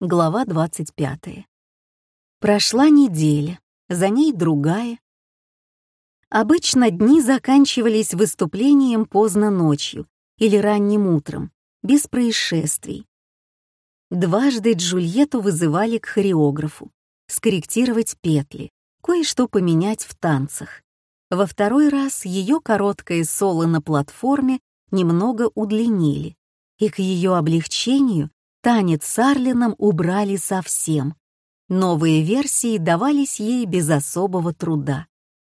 Глава 25. Прошла неделя, за ней другая. Обычно дни заканчивались выступлением поздно ночью или ранним утром, без происшествий. Дважды Джульетту вызывали к хореографу, скорректировать петли, кое-что поменять в танцах. Во второй раз ее короткое соло на платформе немного удлинили, и к ее облегчению Танец с Арлином убрали совсем. Новые версии давались ей без особого труда.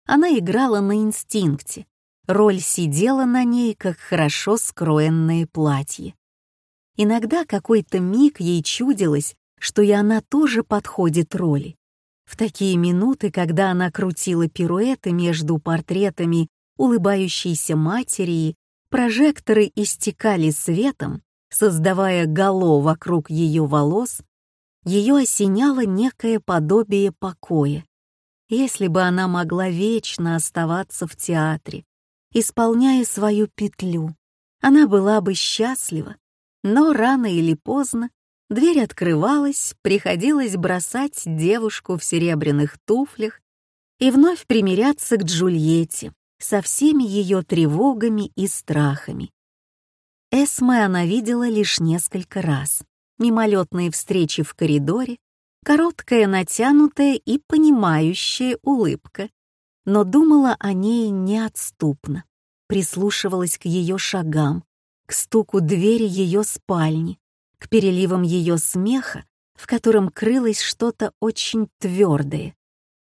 Она играла на инстинкте. Роль сидела на ней, как хорошо скроенное платье. Иногда какой-то миг ей чудилось, что и она тоже подходит роли. В такие минуты, когда она крутила пируэты между портретами улыбающейся матери, прожекторы истекали светом, создавая гало вокруг ее волос, ее осеняло некое подобие покоя. Если бы она могла вечно оставаться в театре, исполняя свою петлю, она была бы счастлива. Но рано или поздно дверь открывалась, приходилось бросать девушку в серебряных туфлях и вновь примиряться к Джульетте со всеми ее тревогами и страхами. Эсме она видела лишь несколько раз. Мимолетные встречи в коридоре, короткая натянутая и понимающая улыбка. Но думала о ней неотступно, прислушивалась к ее шагам, к стуку двери ее спальни, к переливам ее смеха, в котором крылось что-то очень твердое.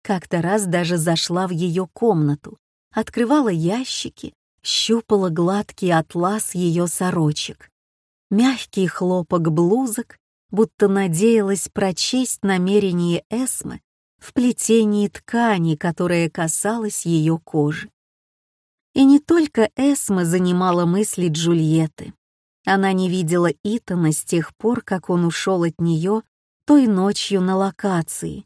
Как-то раз даже зашла в ее комнату, открывала ящики, щупала гладкий атлас ее сорочек, мягкий хлопок блузок, будто надеялась прочесть намерение Эсмы в плетении ткани, которая касалась ее кожи. И не только Эсма занимала мысли Джульетты. Она не видела Итана с тех пор, как он ушел от нее той ночью на локации.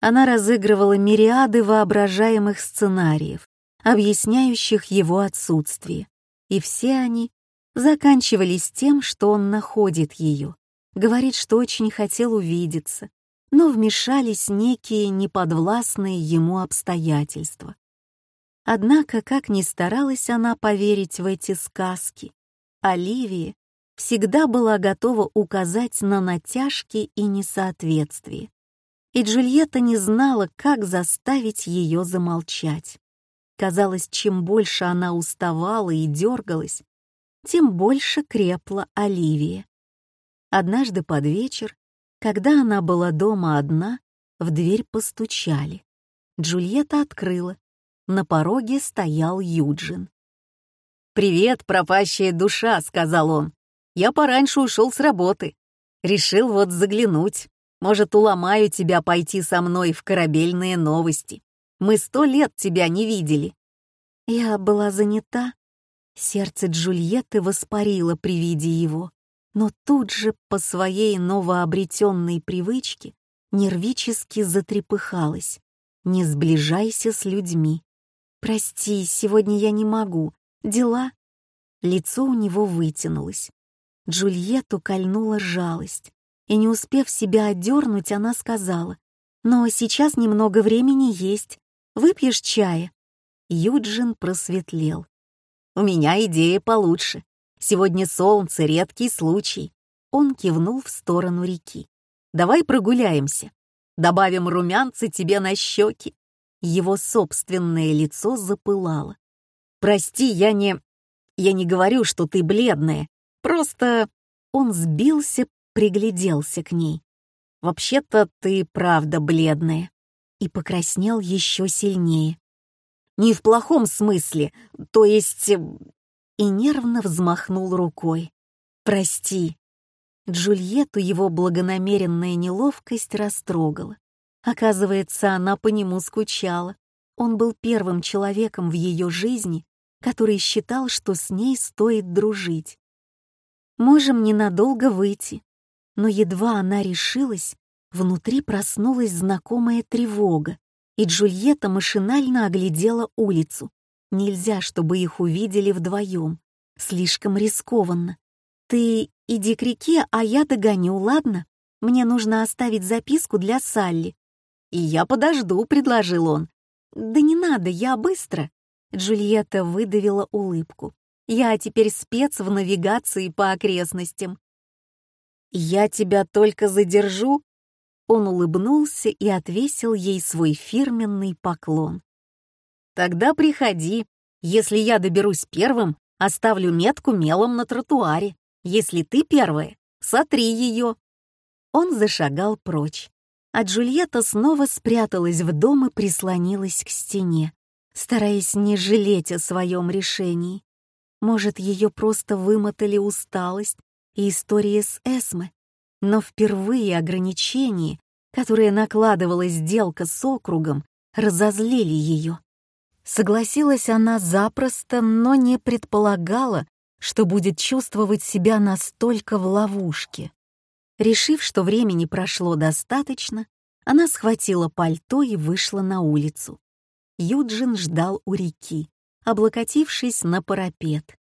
Она разыгрывала мириады воображаемых сценариев, объясняющих его отсутствие, и все они заканчивались тем, что он находит ее, говорит, что очень хотел увидеться, но вмешались некие неподвластные ему обстоятельства. Однако, как ни старалась она поверить в эти сказки, Оливия всегда была готова указать на натяжки и несоответствие. И Джульетта не знала, как заставить ее замолчать. Казалось, чем больше она уставала и дергалась, тем больше крепла Оливия. Однажды под вечер, когда она была дома одна, в дверь постучали. Джульетта открыла. На пороге стоял Юджин. «Привет, пропащая душа», — сказал он. «Я пораньше ушел с работы. Решил вот заглянуть. Может, уломаю тебя пойти со мной в корабельные новости. Мы сто лет тебя не видели». Я была занята. Сердце Джульетты воспарило при виде его, но тут же по своей новообретенной привычке нервически затрепыхалась. «Не сближайся с людьми. Прости, сегодня я не могу. Дела?» Лицо у него вытянулось. Джульетту кольнула жалость, и не успев себя отдернуть, она сказала, «Но сейчас немного времени есть. Выпьешь чая?» Юджин просветлел. «У меня идея получше. Сегодня солнце, редкий случай». Он кивнул в сторону реки. «Давай прогуляемся. Добавим румянца тебе на щеки». Его собственное лицо запылало. «Прости, я не... Я не говорю, что ты бледная. Просто...» Он сбился, пригляделся к ней. «Вообще-то ты правда бледная». И покраснел еще сильнее. Не в плохом смысле, то есть...» И нервно взмахнул рукой. «Прости». Джульетту его благонамеренная неловкость растрогала. Оказывается, она по нему скучала. Он был первым человеком в ее жизни, который считал, что с ней стоит дружить. Можем ненадолго выйти. Но едва она решилась, внутри проснулась знакомая тревога, и Джульетта машинально оглядела улицу. Нельзя, чтобы их увидели вдвоем. Слишком рискованно. Ты иди к реке, а я догоню, ладно? Мне нужно оставить записку для Салли». «И я подожду», — предложил он. «Да не надо, я быстро». Джульетта выдавила улыбку. «Я теперь спец в навигации по окрестностям». «Я тебя только задержу?» Он улыбнулся и отвесил ей свой фирменный поклон. «Тогда приходи. Если я доберусь первым, оставлю метку мелом на тротуаре. Если ты первая, сотри ее». Он зашагал прочь, а Джульетта снова спряталась в дом и прислонилась к стене, стараясь не жалеть о своем решении. Может, ее просто вымотали усталость и история с Эсме, но впервые ограничения, которые накладывала сделка с округом, разозлили ее. Согласилась она запросто, но не предполагала, что будет чувствовать себя настолько в ловушке. Решив, что времени прошло достаточно, она схватила пальто и вышла на улицу. Юджин ждал у реки, облокотившись на парапет.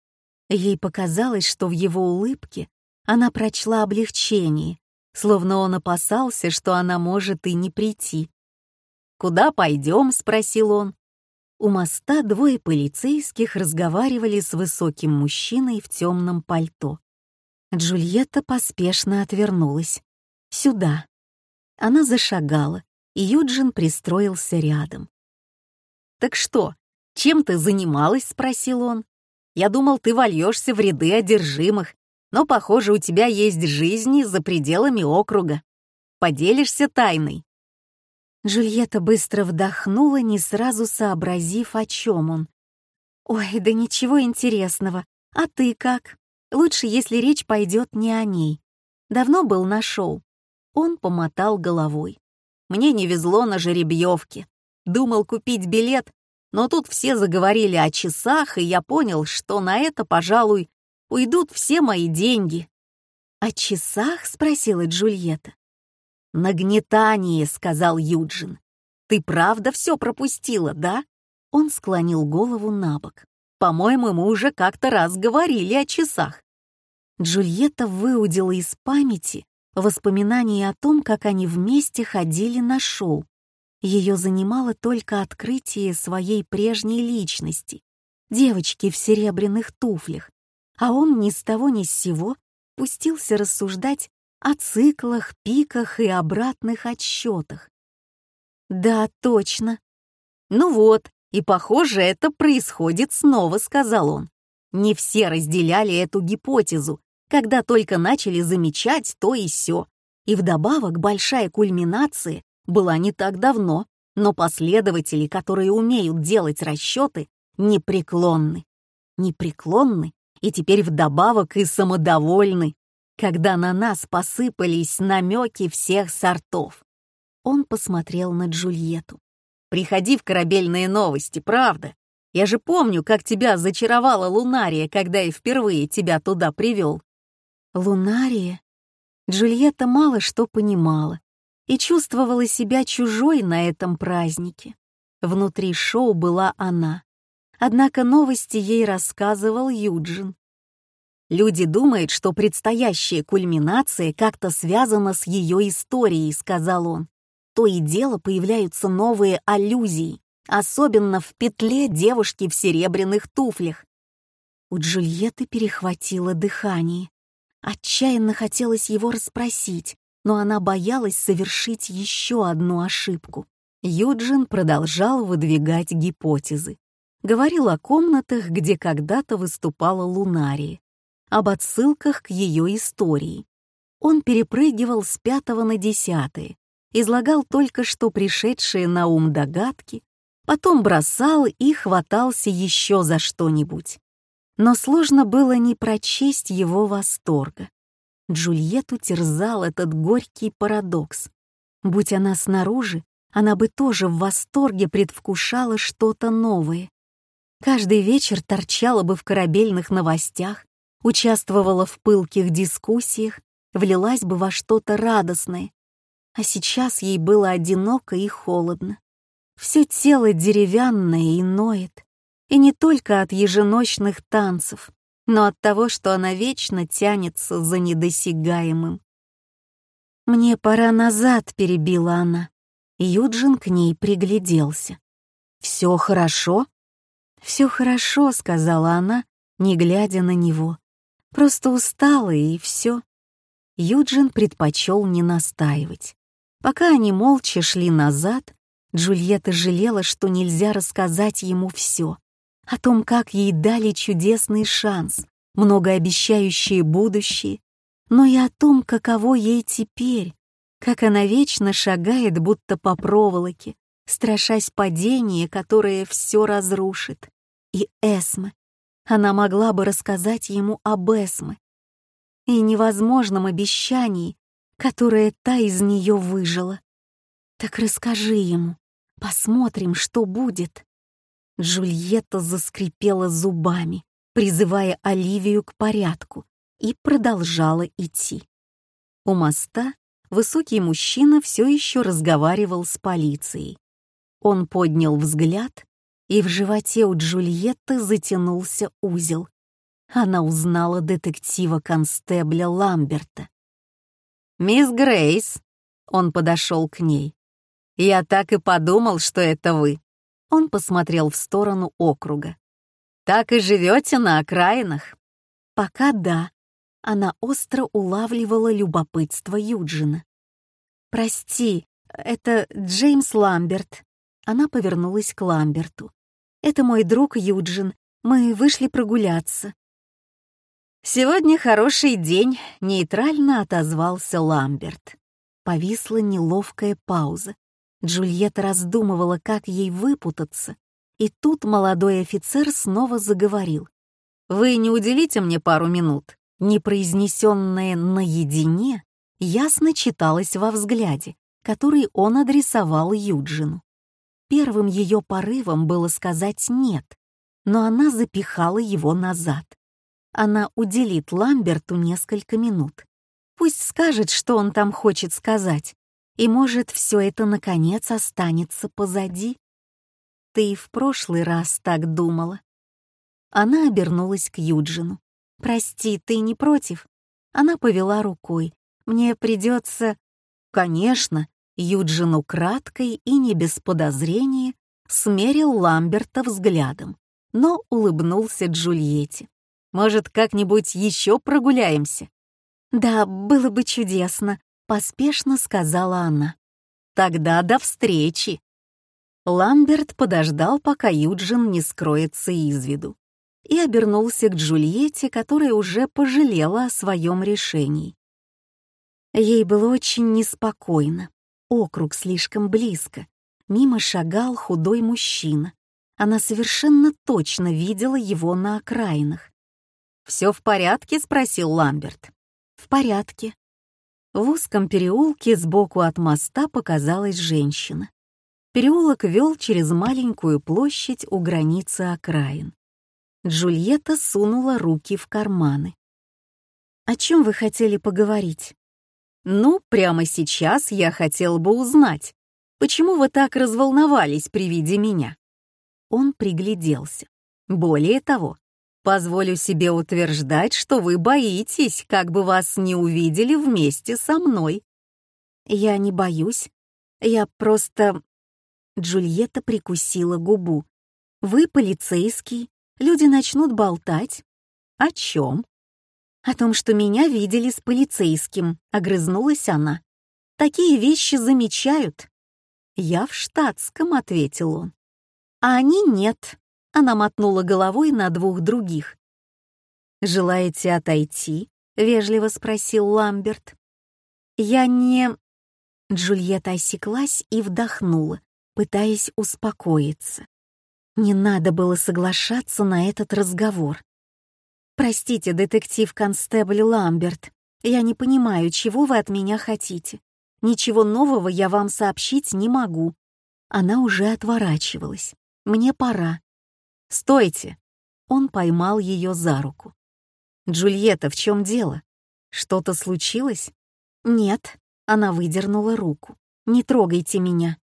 Ей показалось, что в его улыбке она прочла облегчение, словно он опасался, что она может и не прийти. «Куда пойдем?» — спросил он. У моста двое полицейских разговаривали с высоким мужчиной в темном пальто. Джульетта поспешно отвернулась. «Сюда». Она зашагала, и Юджин пристроился рядом. «Так что, чем ты занималась?» — спросил он. «Я думал, ты вольешься в ряды одержимых, но, похоже, у тебя есть жизни за пределами округа. Поделишься тайной?» Джульетта быстро вдохнула, не сразу сообразив, о чем он. «Ой, да ничего интересного. А ты как? Лучше, если речь пойдет не о ней. Давно был на шоу». Он помотал головой. «Мне не везло на жеребьевке. Думал купить билет, но тут все заговорили о часах, и я понял, что на это, пожалуй, уйдут все мои деньги». «О часах?» — спросила Джульетта. «Нагнетание», — сказал Юджин. «Ты правда все пропустила, да?» Он склонил голову на бок. «По-моему, мы уже как-то раз говорили о часах». Джульетта выудила из памяти воспоминания о том, как они вместе ходили на шоу. Ее занимало только открытие своей прежней личности, девочки в серебряных туфлях, а он ни с того ни с сего пустился рассуждать о циклах, пиках и обратных отсчетах. «Да, точно». «Ну вот, и, похоже, это происходит снова», — сказал он. Не все разделяли эту гипотезу, когда только начали замечать то и сё. И вдобавок большая кульминация была не так давно, но последователи, которые умеют делать расчеты, непреклонны. Непреклонны и теперь вдобавок и самодовольны когда на нас посыпались намеки всех сортов. Он посмотрел на Джульетту. «Приходи в корабельные новости, правда? Я же помню, как тебя зачаровала Лунария, когда я впервые тебя туда привел». «Лунария?» Джульетта мало что понимала и чувствовала себя чужой на этом празднике. Внутри шоу была она. Однако новости ей рассказывал Юджин. Люди думают, что предстоящая кульминация как-то связана с ее историей, сказал он. То и дело появляются новые аллюзии, особенно в петле девушки в серебряных туфлях. У Джульетты перехватило дыхание. Отчаянно хотелось его расспросить, но она боялась совершить еще одну ошибку. Юджин продолжал выдвигать гипотезы. Говорил о комнатах, где когда-то выступала Лунария об отсылках к ее истории. Он перепрыгивал с пятого на десятое, излагал только что пришедшие на ум догадки, потом бросал и хватался еще за что-нибудь. Но сложно было не прочесть его восторга. Джульетту терзал этот горький парадокс. Будь она снаружи, она бы тоже в восторге предвкушала что-то новое. Каждый вечер торчала бы в корабельных новостях, участвовала в пылких дискуссиях, влилась бы во что-то радостное. А сейчас ей было одиноко и холодно. Все тело деревянное и ноет. И не только от еженочных танцев, но от того, что она вечно тянется за недосягаемым. «Мне пора назад», — перебила она. Юджин к ней пригляделся. «Все хорошо?» «Все хорошо», — сказала она, не глядя на него. «Просто устала, и все». Юджин предпочел не настаивать. Пока они молча шли назад, Джульетта жалела, что нельзя рассказать ему все. О том, как ей дали чудесный шанс, многообещающее будущее, но и о том, каково ей теперь, как она вечно шагает, будто по проволоке, страшась падения, которое все разрушит. И Эсме. Она могла бы рассказать ему об Эсме и невозможном обещании, которое та из нее выжила. Так расскажи ему, посмотрим, что будет. Джульетта заскрипела зубами, призывая Оливию к порядку, и продолжала идти. У моста высокий мужчина все еще разговаривал с полицией. Он поднял взгляд, и в животе у Джульетты затянулся узел. Она узнала детектива-констебля Ламберта. «Мисс Грейс!» — он подошел к ней. «Я так и подумал, что это вы». Он посмотрел в сторону округа. «Так и живете на окраинах?» «Пока да». Она остро улавливала любопытство Юджина. «Прости, это Джеймс Ламберт». Она повернулась к Ламберту. «Это мой друг Юджин. Мы вышли прогуляться». «Сегодня хороший день», — нейтрально отозвался Ламберт. Повисла неловкая пауза. Джульетта раздумывала, как ей выпутаться, и тут молодой офицер снова заговорил. «Вы не уделите мне пару минут?» Непроизнесенное «наедине» ясно читалось во взгляде, который он адресовал Юджину. Первым ее порывом было сказать «нет», но она запихала его назад. Она уделит Ламберту несколько минут. Пусть скажет, что он там хочет сказать, и, может, все это, наконец, останется позади. Ты и в прошлый раз так думала. Она обернулась к Юджину. «Прости, ты не против?» Она повела рукой. «Мне придется...» «Конечно!» Юджин украдкой и не без подозрения смерил Ламберта взглядом, но улыбнулся Джульетте. «Может, как-нибудь еще прогуляемся?» «Да, было бы чудесно», — поспешно сказала она. «Тогда до встречи!» Ламберт подождал, пока Юджин не скроется из виду, и обернулся к Джульетте, которая уже пожалела о своем решении. Ей было очень неспокойно. Округ слишком близко. Мимо шагал худой мужчина. Она совершенно точно видела его на окраинах. «Все в порядке?» — спросил Ламберт. «В порядке». В узком переулке сбоку от моста показалась женщина. Переулок вел через маленькую площадь у границы окраин. Джульетта сунула руки в карманы. «О чем вы хотели поговорить?» «Ну, прямо сейчас я хотел бы узнать, почему вы так разволновались при виде меня?» Он пригляделся. «Более того, позволю себе утверждать, что вы боитесь, как бы вас не увидели вместе со мной». «Я не боюсь. Я просто...» Джульетта прикусила губу. «Вы полицейский, люди начнут болтать». «О чем?» «О том, что меня видели с полицейским», — огрызнулась она. «Такие вещи замечают». «Я в штатском», — ответил он. «А они нет», — она мотнула головой на двух других. «Желаете отойти?» — вежливо спросил Ламберт. «Я не...» Джульетта осеклась и вдохнула, пытаясь успокоиться. Не надо было соглашаться на этот разговор. «Простите, детектив-констебль Ламберт, я не понимаю, чего вы от меня хотите. Ничего нового я вам сообщить не могу». Она уже отворачивалась. «Мне пора». «Стойте!» Он поймал ее за руку. «Джульетта, в чем дело? Что-то случилось?» «Нет», — она выдернула руку. «Не трогайте меня».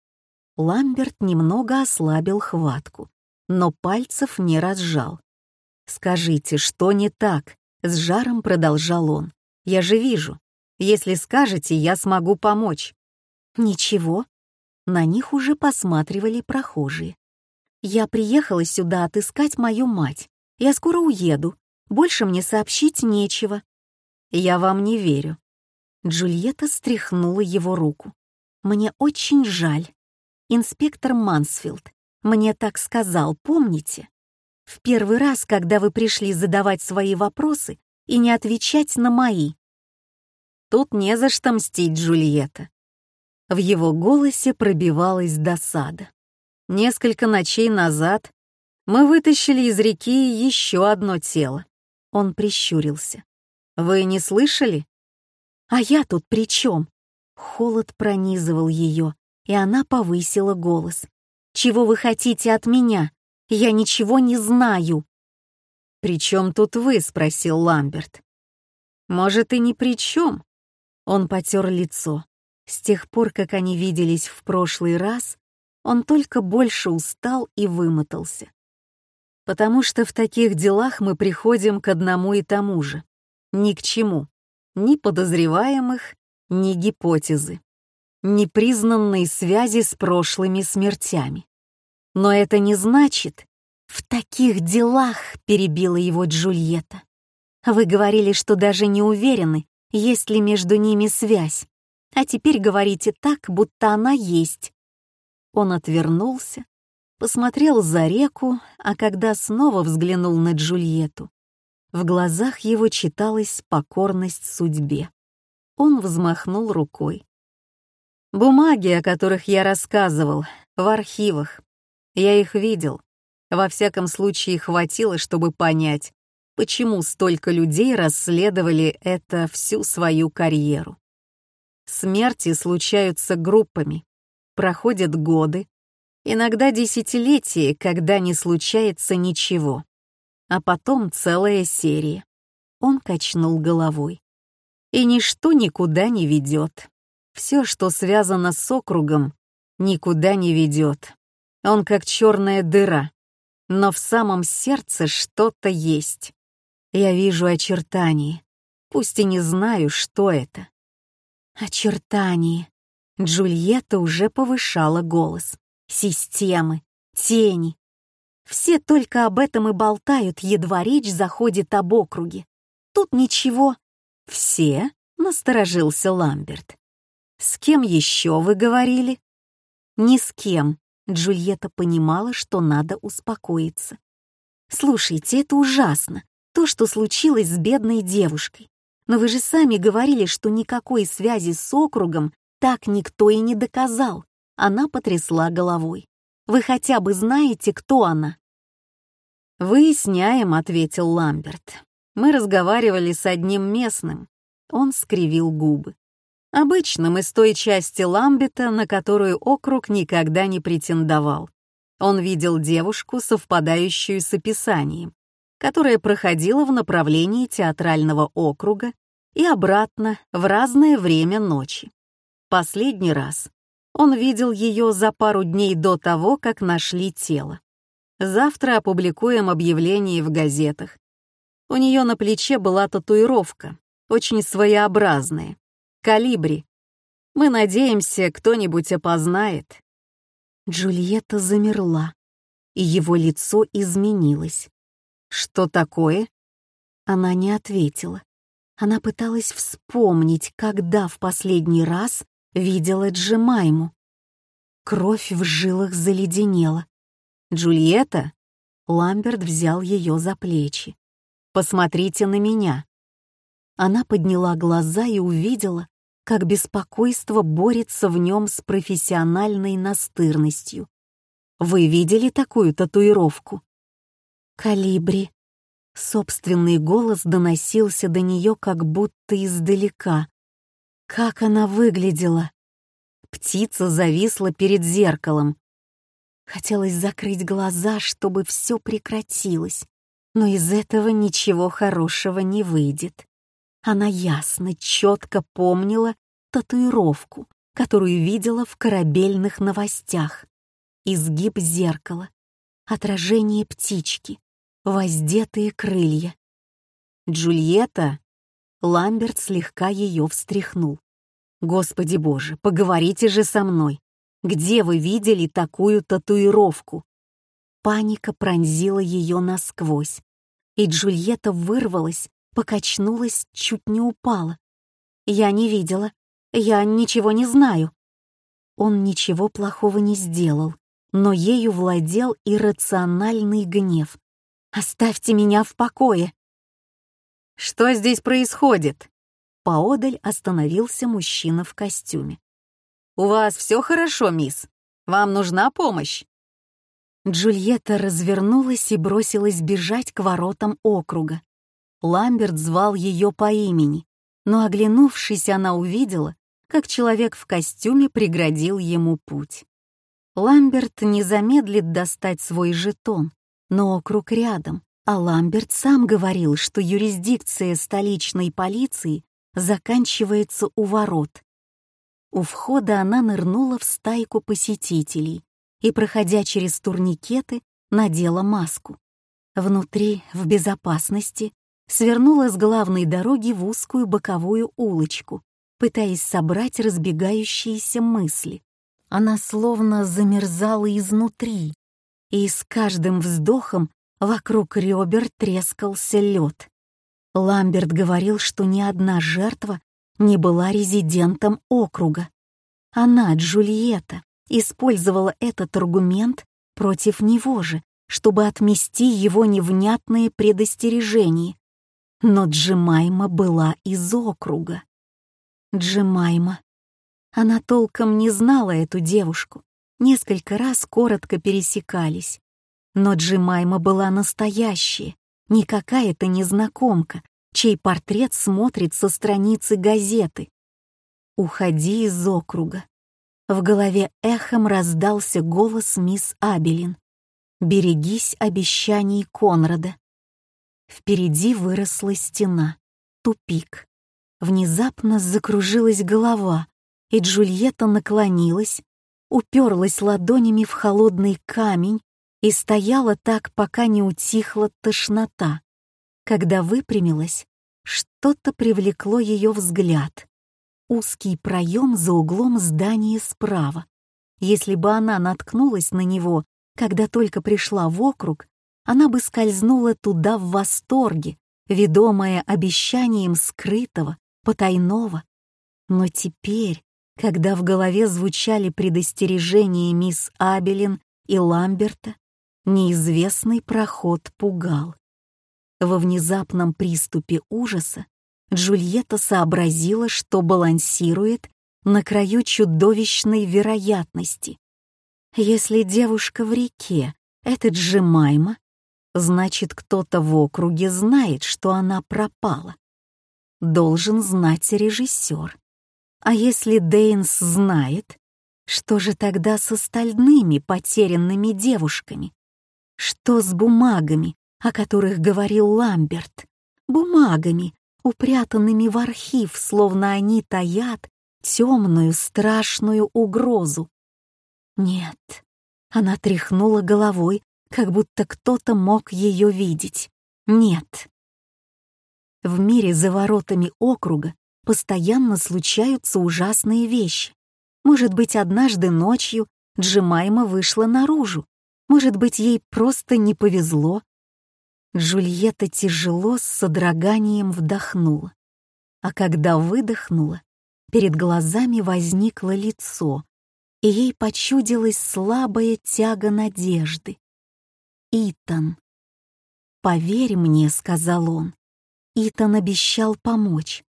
Ламберт немного ослабил хватку, но пальцев не разжал. «Скажите, что не так?» — с жаром продолжал он. «Я же вижу. Если скажете, я смогу помочь». «Ничего». На них уже посматривали прохожие. «Я приехала сюда отыскать мою мать. Я скоро уеду. Больше мне сообщить нечего». «Я вам не верю». Джульетта стряхнула его руку. «Мне очень жаль. Инспектор Мансфилд мне так сказал, помните? В первый раз, когда вы пришли задавать свои вопросы и не отвечать на мои. Тут не за что мстить, Джульетта. В его голосе пробивалась досада. Несколько ночей назад мы вытащили из реки еще одно тело. Он прищурился. Вы не слышали? А я тут при чем? Холод пронизывал ее, и она повысила голос. Чего вы хотите от меня? Я ничего не знаю. «При чем тут вы?» — спросил Ламберт. «Может, и ни при чем?» Он потер лицо. С тех пор, как они виделись в прошлый раз, он только больше устал и вымотался. Потому что в таких делах мы приходим к одному и тому же. Ни к чему. Ни подозреваемых, ни гипотезы. Ни признанной связи с прошлыми смертями. Но это не значит, «В таких делах», — перебила его Джульетта. «Вы говорили, что даже не уверены, есть ли между ними связь, а теперь говорите так, будто она есть». Он отвернулся, посмотрел за реку, а когда снова взглянул на Джульетту, в глазах его читалась покорность судьбе. Он взмахнул рукой. «Бумаги, о которых я рассказывал, в архивах. Я их видел. Во всяком случае, хватило, чтобы понять, почему столько людей расследовали это всю свою карьеру. Смерти случаются группами, проходят годы, иногда десятилетия, когда не случается ничего, а потом целая серия. Он качнул головой. И ничто никуда не ведет. Все, что связано с округом, никуда не ведет. Он как черная дыра, но в самом сердце что-то есть. Я вижу очертания, пусть и не знаю, что это. Очертания. Джульетта уже повышала голос. Системы, тени. Все только об этом и болтают, едва речь заходит об округе. Тут ничего. Все? Насторожился Ламберт. С кем еще вы говорили? Ни с кем. Джульетта понимала, что надо успокоиться. «Слушайте, это ужасно, то, что случилось с бедной девушкой. Но вы же сами говорили, что никакой связи с округом так никто и не доказал». Она потрясла головой. «Вы хотя бы знаете, кто она?» «Выясняем», — ответил Ламберт. «Мы разговаривали с одним местным». Он скривил губы. Обычным из той части Ламбета, на которую округ никогда не претендовал. Он видел девушку, совпадающую с описанием, которая проходила в направлении театрального округа и обратно в разное время ночи. Последний раз он видел ее за пару дней до того, как нашли тело. Завтра опубликуем объявление в газетах. У нее на плече была татуировка, очень своеобразная, Калибри. Мы надеемся, кто-нибудь опознает». Джульетта замерла, и его лицо изменилось. «Что такое?» Она не ответила. Она пыталась вспомнить, когда в последний раз видела Джемайму. Кровь в жилах заледенела. «Джульетта?» Ламберт взял ее за плечи. «Посмотрите на меня». Она подняла глаза и увидела, как беспокойство борется в нем с профессиональной настырностью. Вы видели такую татуировку? Калибри. Собственный голос доносился до нее как будто издалека. Как она выглядела! Птица зависла перед зеркалом. Хотелось закрыть глаза, чтобы все прекратилось, но из этого ничего хорошего не выйдет. Она ясно, четко помнила татуировку, которую видела в корабельных новостях. Изгиб зеркала, отражение птички, воздетые крылья. Джульетта, Ламберт слегка ее встряхнул. «Господи боже, поговорите же со мной! Где вы видели такую татуировку?» Паника пронзила ее насквозь, и Джульетта вырвалась, покачнулась, чуть не упала. «Я не видела. Я ничего не знаю». Он ничего плохого не сделал, но ею владел иррациональный гнев. «Оставьте меня в покое!» «Что здесь происходит?» Поодаль остановился мужчина в костюме. «У вас все хорошо, мисс? Вам нужна помощь?» Джульетта развернулась и бросилась бежать к воротам округа. Ламберт звал ее по имени, но, оглянувшись, она увидела, как человек в костюме преградил ему путь. Ламберт не замедлит достать свой жетон, но округ рядом, а Ламберт сам говорил, что юрисдикция столичной полиции заканчивается у ворот. У входа она нырнула в стайку посетителей и, проходя через турникеты, надела маску. Внутри, в безопасности, свернула с главной дороги в узкую боковую улочку, пытаясь собрать разбегающиеся мысли. Она словно замерзала изнутри, и с каждым вздохом вокруг ребер трескался лед. Ламберт говорил, что ни одна жертва не была резидентом округа. Она, Джульетта, использовала этот аргумент против него же, чтобы отмести его невнятные предостережения. Но Джемайма была из округа. Джемайма. Она толком не знала эту девушку, несколько раз коротко пересекались. Но Джемайма была настоящая, не какая-то незнакомка, чей портрет смотрит со страницы газеты. «Уходи из округа». В голове эхом раздался голос мисс Абелин. «Берегись обещаний Конрада». Впереди выросла стена, тупик. Внезапно закружилась голова, и Джульетта наклонилась, уперлась ладонями в холодный камень и стояла так, пока не утихла тошнота. Когда выпрямилась, что-то привлекло ее взгляд. Узкий проем за углом здания справа. Если бы она наткнулась на него, когда только пришла в округ, она бы скользнула туда в восторге, ведомая обещанием скрытого, потайного. Но теперь, когда в голове звучали предостережения мисс Абелин и Ламберта, неизвестный проход пугал. Во внезапном приступе ужаса Джульетта сообразила, что балансирует на краю чудовищной вероятности. Если девушка в реке — это Джемайма, значит, кто-то в округе знает, что она пропала должен знать режиссер. А если Дейнс знает, что же тогда с остальными потерянными девушками? Что с бумагами, о которых говорил Ламберт? Бумагами, упрятанными в архив, словно они таят темную страшную угрозу. Нет, она тряхнула головой, как будто кто-то мог ее видеть. Нет, в мире за воротами округа постоянно случаются ужасные вещи. Может быть, однажды ночью Джемайма вышла наружу. Может быть, ей просто не повезло. Джульетта тяжело с содроганием вдохнула. А когда выдохнула, перед глазами возникло лицо, и ей почудилась слабая тяга надежды. «Итан». «Поверь мне», — сказал он, Итан обещал помочь.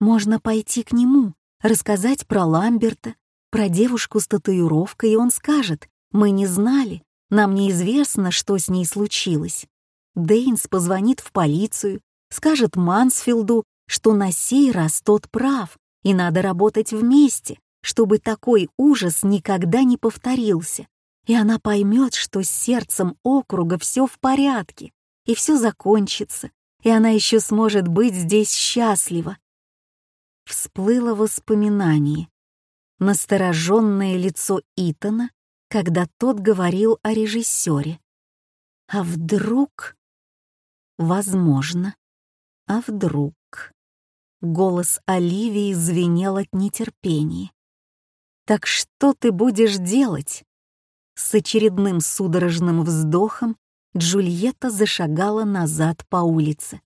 Можно пойти к нему, рассказать про Ламберта, про девушку с татуировкой, и он скажет, мы не знали, нам неизвестно, что с ней случилось. Дейнс позвонит в полицию, скажет Мансфилду, что на сей раз тот прав, и надо работать вместе, чтобы такой ужас никогда не повторился. И она поймет, что с сердцем округа все в порядке, и все закончится, и она еще сможет быть здесь счастлива. Всплыло воспоминание. Настороженное лицо Итана, когда тот говорил о режиссере. А вдруг? Возможно. А вдруг? Голос Оливии звенел от нетерпения. «Так что ты будешь делать?» С очередным судорожным вздохом Джульетта зашагала назад по улице.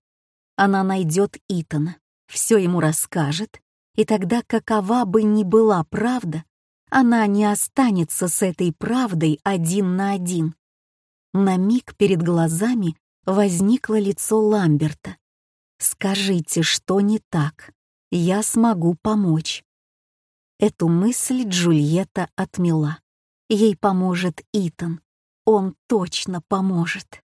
Она найдет Итана, все ему расскажет, и тогда, какова бы ни была правда, она не останется с этой правдой один на один. На миг перед глазами возникло лицо Ламберта. «Скажите, что не так? Я смогу помочь». Эту мысль Джульетта отмела. Ей поможет Итан. Он точно поможет.